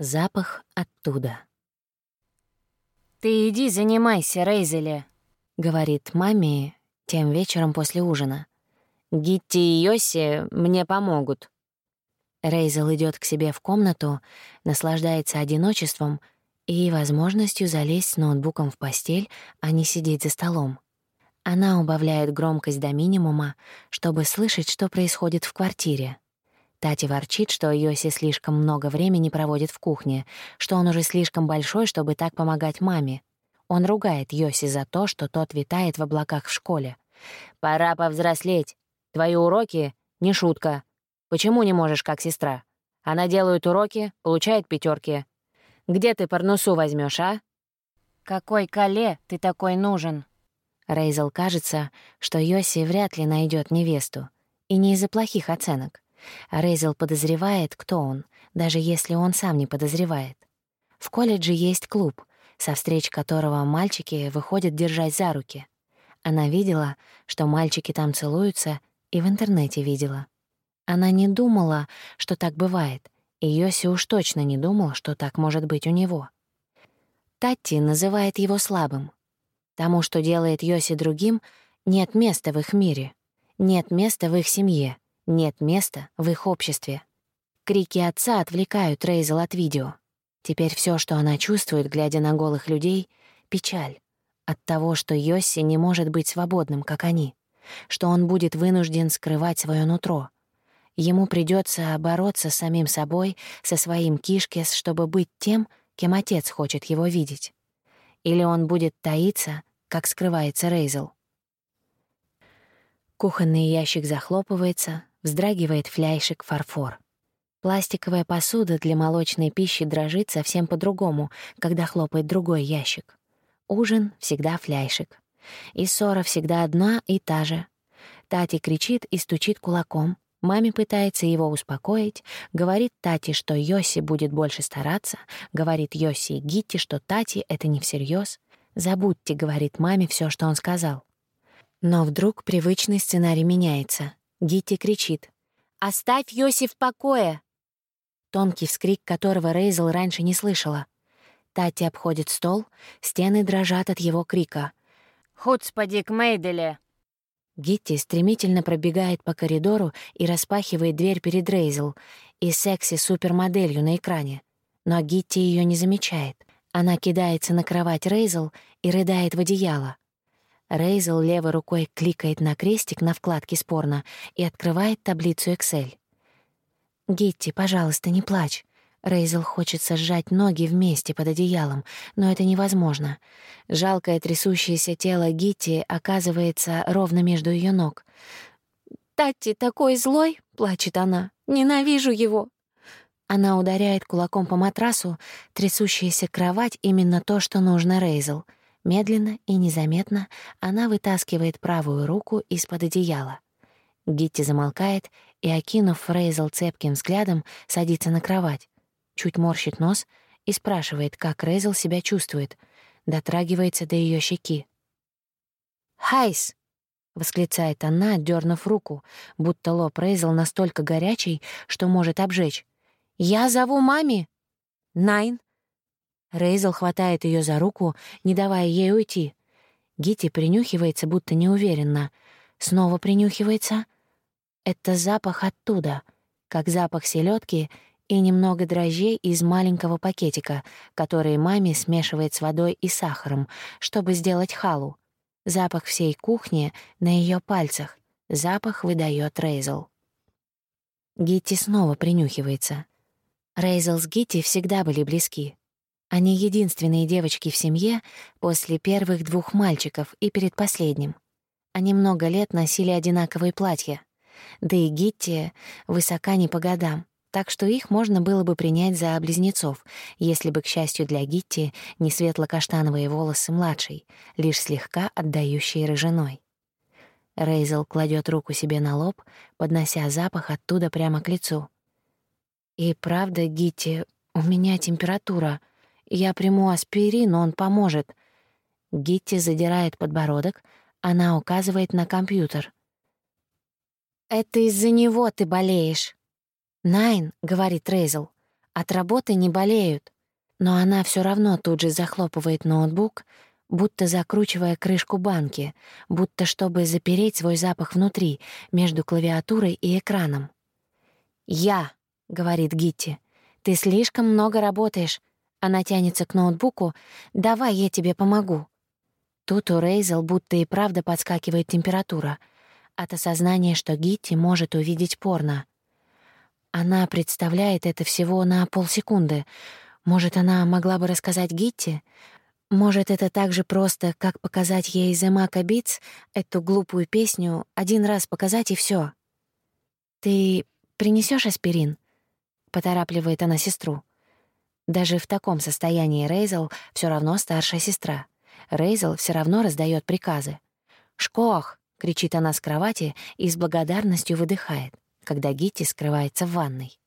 Запах оттуда. «Ты иди занимайся, Рейзеле», — говорит маме тем вечером после ужина. «Гитти и Йоси мне помогут». Рейзел идет к себе в комнату, наслаждается одиночеством и возможностью залезть с ноутбуком в постель, а не сидеть за столом. Она убавляет громкость до минимума, чтобы слышать, что происходит в квартире. Тати ворчит, что Йоси слишком много времени проводит в кухне, что он уже слишком большой, чтобы так помогать маме. Он ругает Йоси за то, что тот витает в облаках в школе. «Пора повзрослеть. Твои уроки — не шутка. Почему не можешь, как сестра? Она делает уроки, получает пятерки. Где ты порнусу возьмешь, а?» «Какой коле ты такой нужен?» Рейзел кажется, что Йоси вряд ли найдет невесту. И не из-за плохих оценок. Рейзел подозревает, кто он, даже если он сам не подозревает. В колледже есть клуб, со встреч которого мальчики выходят держать за руки. Она видела, что мальчики там целуются, и в интернете видела. Она не думала, что так бывает, и Йоси уж точно не думал, что так может быть у него. Татти называет его слабым. Тому, что делает Йоси другим, нет места в их мире, нет места в их семье — нет места в их обществе. Крики отца отвлекают Рейзел от видео. Теперь все, что она чувствует, глядя на голых людей — печаль. От того, что Йосси не может быть свободным, как они. Что он будет вынужден скрывать свое нутро. Ему придется бороться с самим собой, со своим кишкес, чтобы быть тем, кем отец хочет его видеть. Или он будет таиться, как скрывается Рейзел. Кухонный ящик захлопывается, вздрагивает фляйшик фарфор. Пластиковая посуда для молочной пищи дрожит совсем по-другому, когда хлопает другой ящик. Ужин — всегда фляйшик. И ссора всегда одна и та же. Тати кричит и стучит кулаком. Маме пытается его успокоить, говорит Тати, что Йоси будет больше стараться, говорит Йоси и Гитти, что Тати — это не всерьез. «Забудьте», — говорит маме все, что он сказал. Но вдруг привычный сценарий меняется. Гитти кричит. «Оставь Йоси в покое!» Тонкий вскрик, которого Рейзел раньше не слышала. Тати обходит стол, стены дрожат от его крика. «Хуцпадик Мейделе!» Гитти стремительно пробегает по коридору и распахивает дверь перед Рейзел и секси-супермоделью на экране. Но Гитти ее не замечает. Она кидается на кровать Рейзел и рыдает в одеяло. Рейзел левой рукой кликает на крестик на вкладке «Спорно» и открывает таблицу Excel. «Гитти, пожалуйста, не плачь». Рейзел хочется сжать ноги вместе под одеялом, но это невозможно. Жалкое трясущееся тело Гитти оказывается ровно между ее ног. «Татти такой злой!» — плачет она. «Ненавижу его!» Она ударяет кулаком по матрасу, трясущаяся кровать — именно то, что нужно Рейзел — Медленно и незаметно она вытаскивает правую руку из-под одеяла. Гитти замолкает и, окинув Фрейзел цепким взглядом, садится на кровать, чуть морщит нос и спрашивает, как Рейзел себя чувствует, дотрагивается до ее щеки. «הייס!» — восклицает она, дернув руку, будто лоб Рейзел настолько горячий, что может обжечь. «Я зову маме!» «ניין!» Рейзел хватает ее за руку, не давая ей уйти. Гити принюхивается, будто неуверенно. Снова принюхивается. Это запах оттуда, как запах селедки и немного дрожжей из маленького пакетика, который маме смешивает с водой и сахаром, чтобы сделать халу. Запах всей кухни на ее пальцах. Запах выдает Рейзел. Гитти снова принюхивается. Рейзел с Гитти всегда были близки. Они единственные девочки в семье после первых двух мальчиков и перед последним. Они много лет носили одинаковые платья. Да и Гитти высока не по годам, так что их можно было бы принять за близнецов, если бы, к счастью для Гитти, не светло-каштановые волосы младшей, лишь слегка отдающие рыжиной. Рейзел кладет руку себе на лоб, поднося запах оттуда прямо к лицу. «И правда, Гитти, у меня температура», я приму аспирин, он поможет. Гитти задирает подбородок, она указывает на компьютер. «Это из-за него ты болеешь». «Найн», — говорит Рейзел. От работы не болеют. Но она все равно тут же захлопывает ноутбук, будто закручивая крышку банки, будто чтобы запереть свой запах внутри, между клавиатурой и экраном. «Я», — говорит Гитти, — «ты слишком много работаешь». Она тянется к ноутбуку. «Давай я тебе помогу». Тут у Рейзел будто и правда подскакивает температура от осознания, что Гитти может увидеть порно. Она представляет это всего на полсекунды. Может, она могла бы рассказать Гитти? Может, это так же просто, как показать ей The Maca Beats, эту глупую песню, один раз показать и все. «Ты принесешь аспирин?» — поторапливает она сестру. Даже в таком состоянии Рейзел все равно старшая сестра. Рейзел все равно раздает приказы. «Шкох!» — кричит она с кровати и с благодарностью выдыхает, когда Гитти скрывается в ванной.